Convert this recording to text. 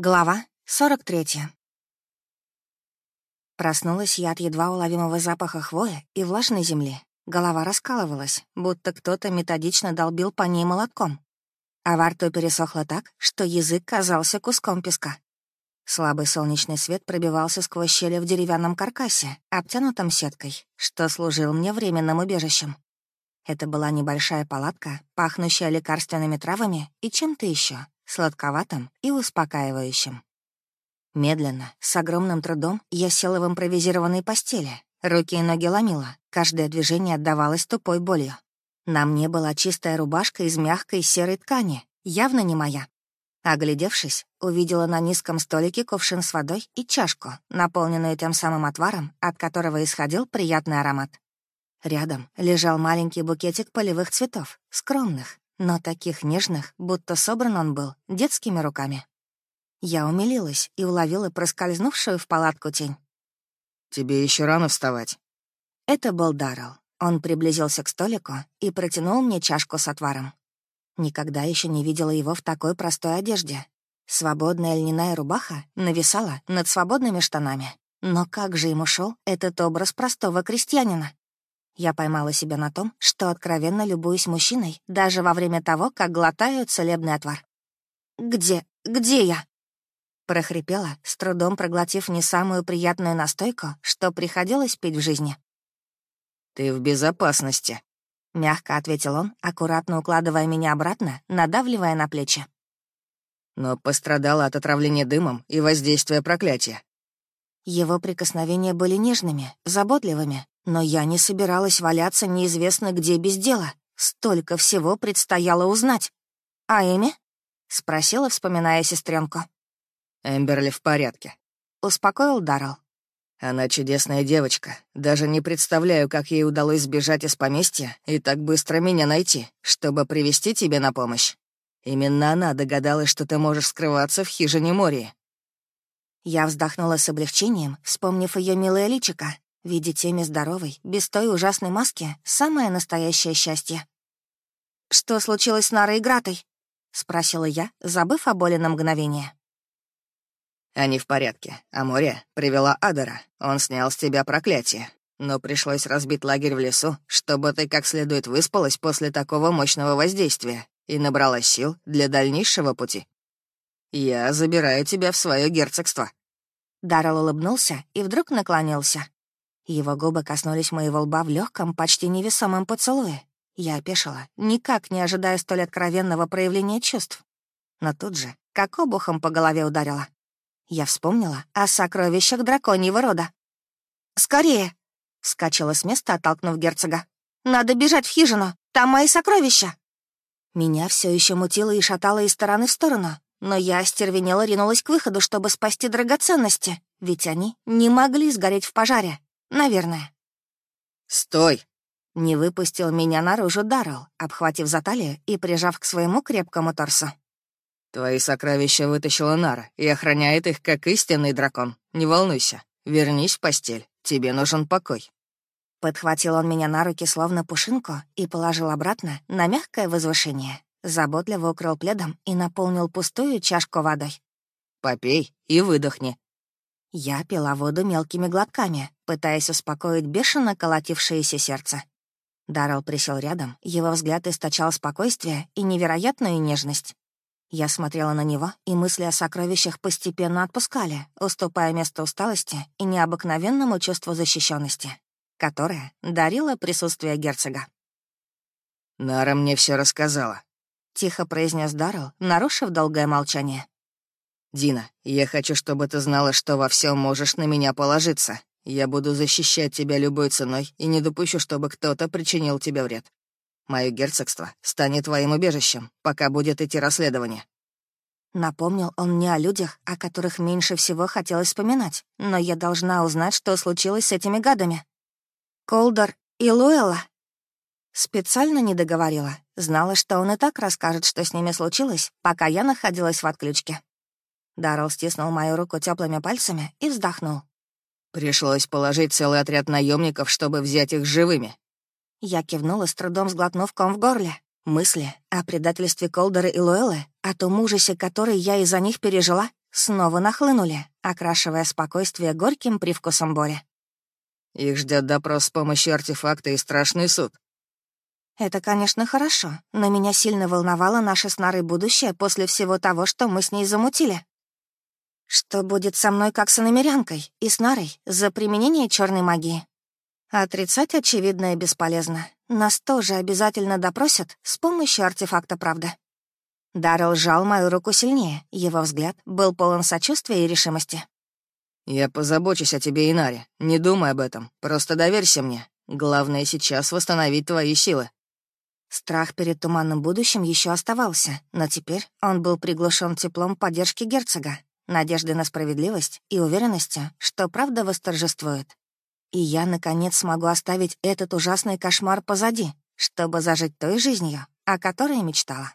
Глава 43. Проснулась я от едва уловимого запаха хвоя и влажной земли. Голова раскалывалась, будто кто-то методично долбил по ней молотком. А во рту пересохло так, что язык казался куском песка. Слабый солнечный свет пробивался сквозь щели в деревянном каркасе, обтянутом сеткой, что служил мне временным убежищем. Это была небольшая палатка, пахнущая лекарственными травами и чем-то еще, сладковатым и успокаивающим. Медленно, с огромным трудом, я села в импровизированной постели. Руки и ноги ломила, каждое движение отдавалось тупой болью. На мне была чистая рубашка из мягкой серой ткани, явно не моя. Оглядевшись, увидела на низком столике кувшин с водой и чашку, наполненную тем самым отваром, от которого исходил приятный аромат. Рядом лежал маленький букетик полевых цветов, скромных, но таких нежных, будто собран он был детскими руками. Я умилилась и уловила проскользнувшую в палатку тень. «Тебе еще рано вставать». Это был Даррелл. Он приблизился к столику и протянул мне чашку с отваром. Никогда еще не видела его в такой простой одежде. Свободная льняная рубаха нависала над свободными штанами. Но как же ему шел этот образ простого крестьянина? Я поймала себя на том, что откровенно любуюсь мужчиной, даже во время того, как глотаю целебный отвар. «Где? Где я?» Прохрипела, с трудом проглотив не самую приятную настойку, что приходилось пить в жизни. «Ты в безопасности», — мягко ответил он, аккуратно укладывая меня обратно, надавливая на плечи. «Но пострадала от отравления дымом и воздействия проклятия». Его прикосновения были нежными, заботливыми, но я не собиралась валяться неизвестно где без дела. Столько всего предстояло узнать. «А Эми?» — спросила, вспоминая сестренку. «Эмберли в порядке», — успокоил Даррелл. «Она чудесная девочка. Даже не представляю, как ей удалось сбежать из поместья и так быстро меня найти, чтобы привести тебе на помощь. Именно она догадалась, что ты можешь скрываться в хижине Мории». Я вздохнула с облегчением, вспомнив ее милое личико, Видеть Эми здоровой, без той ужасной маски — самое настоящее счастье. «Что случилось с Нарой и Гратой?» — спросила я, забыв о боли на мгновение. «Они в порядке. А море привела Адера. Он снял с тебя проклятие. Но пришлось разбить лагерь в лесу, чтобы ты как следует выспалась после такого мощного воздействия и набрала сил для дальнейшего пути. Я забираю тебя в свое герцогство». Даррелл улыбнулся и вдруг наклонился. Его губы коснулись моего лба в легком, почти невесомом поцелуе. Я опешила, никак не ожидая столь откровенного проявления чувств. Но тут же, как обухом по голове ударила. Я вспомнила о сокровищах драконьего рода. «Скорее!» — вскочила с места, оттолкнув герцога. «Надо бежать в хижину! Там мои сокровища!» Меня все еще мутило и шатало из стороны в сторону, но я остервенела ринулась к выходу, чтобы спасти драгоценности, ведь они не могли сгореть в пожаре. Наверное. «Стой!» Не выпустил меня наружу Даррелл, обхватив за талию и прижав к своему крепкому торсу. «Твои сокровища вытащила Нара и охраняет их, как истинный дракон. Не волнуйся. Вернись в постель. Тебе нужен покой». Подхватил он меня на руки, словно пушинку, и положил обратно на мягкое возвышение. Заботливо укрыл пледом и наполнил пустую чашку водой. «Попей и выдохни. Я пила воду мелкими глотками, пытаясь успокоить бешено колотившееся сердце. Даррелл присел рядом, его взгляд источал спокойствие и невероятную нежность. Я смотрела на него, и мысли о сокровищах постепенно отпускали, уступая место усталости и необыкновенному чувству защищенности, которое дарило присутствие герцога. «Нара мне все рассказала», — тихо произнес Даррелл, нарушив долгое молчание. «Дина, я хочу, чтобы ты знала, что во всем можешь на меня положиться. Я буду защищать тебя любой ценой и не допущу, чтобы кто-то причинил тебе вред. Мое герцогство станет твоим убежищем, пока будет идти расследование». Напомнил он мне о людях, о которых меньше всего хотелось вспоминать, но я должна узнать, что случилось с этими гадами. Колдор и Луэлла. Специально не договорила. Знала, что он и так расскажет, что с ними случилось, пока я находилась в отключке. Даррелл стиснул мою руку теплыми пальцами и вздохнул. «Пришлось положить целый отряд наемников, чтобы взять их живыми». Я кивнула, с трудом сглотнув ком в горле. Мысли о предательстве Колдера и Луэллы, о том ужасе, который я из-за них пережила, снова нахлынули, окрашивая спокойствие горьким привкусом боли. Их ждет допрос с помощью артефакта и страшный суд. Это, конечно, хорошо, но меня сильно волновало наше с Нарой будущее после всего того, что мы с ней замутили. Что будет со мной как с иномерянкой и с Нарой за применение черной магии? Отрицать очевидное бесполезно. Нас тоже обязательно допросят с помощью артефакта правды. Даррелл сжал мою руку сильнее, его взгляд был полон сочувствия и решимости. «Я позабочусь о тебе, Инаре. Не думай об этом. Просто доверься мне. Главное сейчас восстановить твои силы». Страх перед туманным будущим еще оставался, но теперь он был приглушен теплом поддержки герцога, надеждой на справедливость и уверенностью, что правда восторжествует. И я, наконец, смогу оставить этот ужасный кошмар позади, чтобы зажить той жизнью, о которой мечтала.